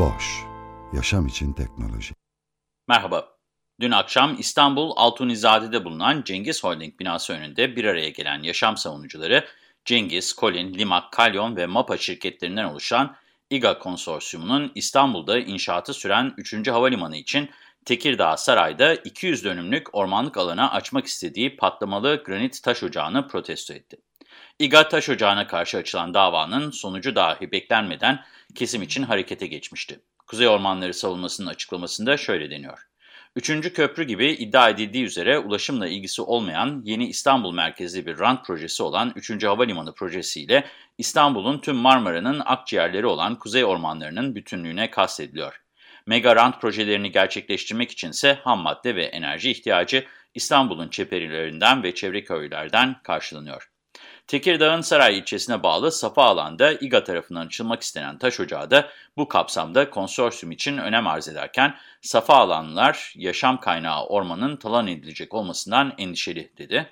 Boş, yaşam için teknoloji. Merhaba. Dün akşam İstanbul Altunizade'de bulunan Cengiz Holding binası önünde bir araya gelen yaşam savunucuları, Cengiz, Colin, Limak, Kalyon ve MAPA şirketlerinden oluşan İGA Konsorsiyumu'nun İstanbul'da inşaatı süren 3. Havalimanı için Tekirdağ Saray'da 200 dönümlük ormanlık alana açmak istediği patlamalı granit taş ocağını protesto etti. İGA taş ocağına karşı açılan davanın sonucu dahi beklenmeden kesim için harekete geçmişti. Kuzey Ormanları savunmasının açıklamasında şöyle deniyor. Üçüncü köprü gibi iddia edildiği üzere ulaşımla ilgisi olmayan yeni İstanbul merkezli bir rant projesi olan 3. Havalimanı projesiyle İstanbul'un tüm Marmara'nın akciğerleri olan kuzey ormanlarının bütünlüğüne kastediliyor. Mega rant projelerini gerçekleştirmek içinse ham madde ve enerji ihtiyacı İstanbul'un çeperilerinden ve çevre köylerden karşılanıyor. Tekirdağ'ın Saray ilçesine bağlı Safa alanda İGA tarafından açılmak istenen taş ocağı da bu kapsamda konsorsiyum için önem arz ederken Safa alanlar yaşam kaynağı ormanın talan edilecek olmasından endişeli dedi.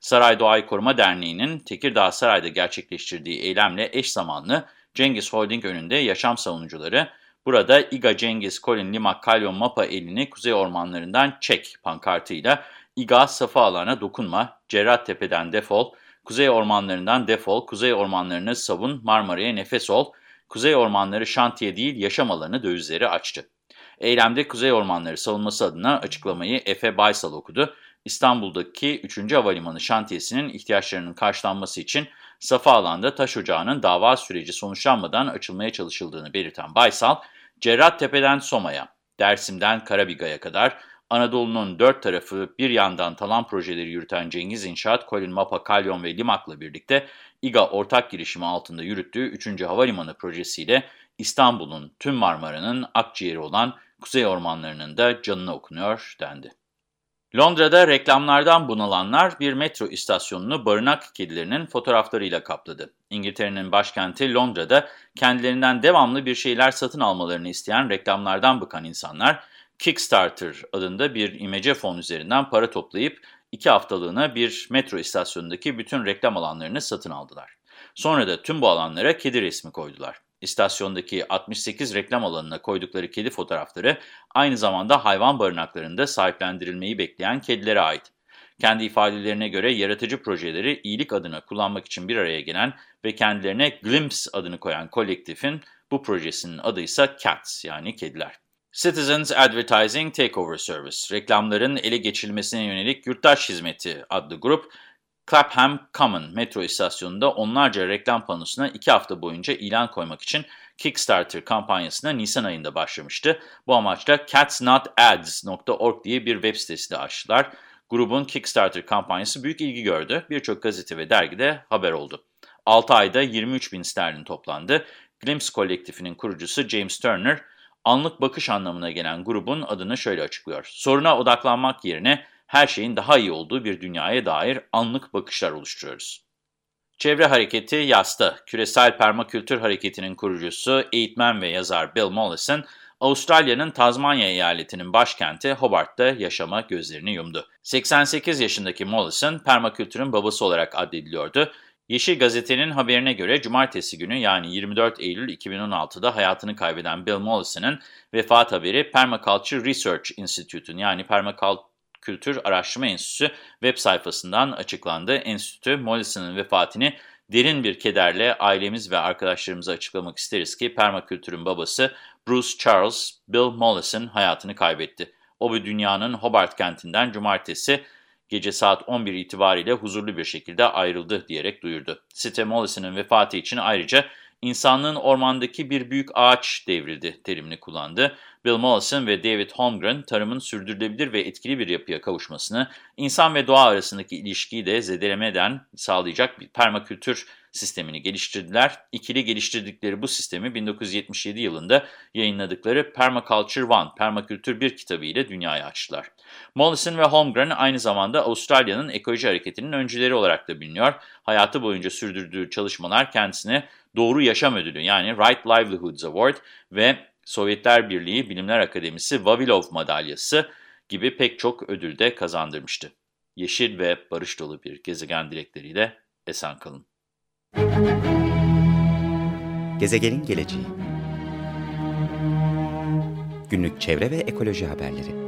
Saray Doğayı Koruma Derneği'nin Tekirdağ Saray'da gerçekleştirdiği eylemle eş zamanlı Cengiz Holding önünde yaşam savunucuları burada İGA Cengiz Colin Limak Kalyon Mapa elini kuzey ormanlarından çek pankartıyla İGA Safa alana dokunma, Cerrahtepe'den defol, Kuzey ormanlarından defol, kuzey ormanlarını savun, Marmara'ya nefes ol, kuzey ormanları şantiye değil yaşam alanı dövizleri açtı. Eylemde Kuzey Ormanları savunması adına açıklamayı Efe Baysal okudu. İstanbul'daki 3. Havalimanı şantiyesinin ihtiyaçlarının karşılanması için Safa alanda taş ocağının dava süreci sonuçlanmadan açılmaya çalışıldığını belirten Baysal, Cerrahtepe'den Soma'ya, Dersim'den Karabiga'ya kadar Anadolu'nun dört tarafı bir yandan talan projeleri yürüten Cengiz İnşaat, Colin Mapa, Kalyon ve Limak'la birlikte İGA ortak girişimi altında yürüttüğü 3. Havalimanı projesiyle İstanbul'un tüm Marmara'nın akciğeri olan kuzey ormanlarının da canına okunuyor dendi. Londra'da reklamlardan bunalanlar bir metro istasyonunu barınak kedilerinin fotoğraflarıyla kapladı. İngiltere'nin başkenti Londra'da kendilerinden devamlı bir şeyler satın almalarını isteyen reklamlardan bıkan insanlar, Kickstarter adında bir imece fon üzerinden para toplayıp iki haftalığına bir metro istasyonundaki bütün reklam alanlarını satın aldılar. Sonra da tüm bu alanlara kedi resmi koydular. İstasyondaki 68 reklam alanına koydukları kedi fotoğrafları aynı zamanda hayvan barınaklarında sahiplendirilmeyi bekleyen kedilere ait. Kendi ifadelerine göre yaratıcı projeleri iyilik adına kullanmak için bir araya gelen ve kendilerine Glimpse adını koyan kolektifin bu projesinin adı ise Cats yani kediler. Citizens Advertising Takeover Service, reklamların ele geçirilmesine yönelik yurttaş hizmeti adlı grup, Clapham Common metro istasyonunda onlarca reklam panosuna iki hafta boyunca ilan koymak için Kickstarter kampanyasına Nisan ayında başlamıştı. Bu amaçla catsnotads.org diye bir web sitesi de açtılar. Grubun Kickstarter kampanyası büyük ilgi gördü. Birçok gazete ve dergide haber oldu. 6 ayda 23 bin sterlin toplandı. Glimpse kolektifinin kurucusu James Turner, anlık bakış anlamına gelen grubun adını şöyle açıklıyor. Soruna odaklanmak yerine her şeyin daha iyi olduğu bir dünyaya dair anlık bakışlar oluşturuyoruz. Çevre Hareketi YAS'ta, Küresel Permakültür Hareketi'nin kurucusu, eğitmen ve yazar Bill Mollison, Avustralya'nın Tazmanya eyaletinin başkenti Hobart'ta yaşama gözlerini yumdu. 88 yaşındaki Mollison, permakültürün babası olarak addediliyordu Yeşil Gazete'nin haberine göre cumartesi günü yani 24 Eylül 2016'da hayatını kaybeden Bill Mollison'ın vefat haberi Permaculture Research Institute'un yani Permakültür Araştırma Enstitüsü web sayfasından açıklandı. Enstitü, Mollison'ın vefatını derin bir kederle ailemiz ve arkadaşlarımıza açıklamak isteriz ki permakültürün babası Bruce Charles Bill Mollison hayatını kaybetti. O bir dünyanın Hobart kentinden cumartesi gece saat 11 itibariyle huzurlu bir şekilde ayrıldı diyerek duyurdu. Site Mollison'ın vefatı için ayrıca insanlığın ormandaki bir büyük ağaç devrildi terimini kullandı. Bill Mollison ve David Holmgren tarımın sürdürülebilir ve etkili bir yapıya kavuşmasını, insan ve doğa arasındaki ilişkiyi de zedelemeden sağlayacak bir permakültür sistemini geliştirdiler. İkili geliştirdikleri bu sistemi 1977 yılında yayınladıkları Permaculture One, Permakültür 1 kitabı ile dünyaya açtılar. Mollison ve Holmgren aynı zamanda Avustralya'nın ekoloji hareketinin öncüleri olarak da biliniyor. Hayatı boyunca sürdürdüğü çalışmalar kendisine Doğru Yaşam Ödülü yani Right Livelihoods Award ve Sovyetler Birliği Bilimler Akademisi Vavilov Madalyası gibi pek çok ödül de kazandırmıştı. Yeşil ve barış dolu bir gezegen dilekleriyle esen kalın. Gezegenin geleceği Günlük çevre ve ekoloji haberleri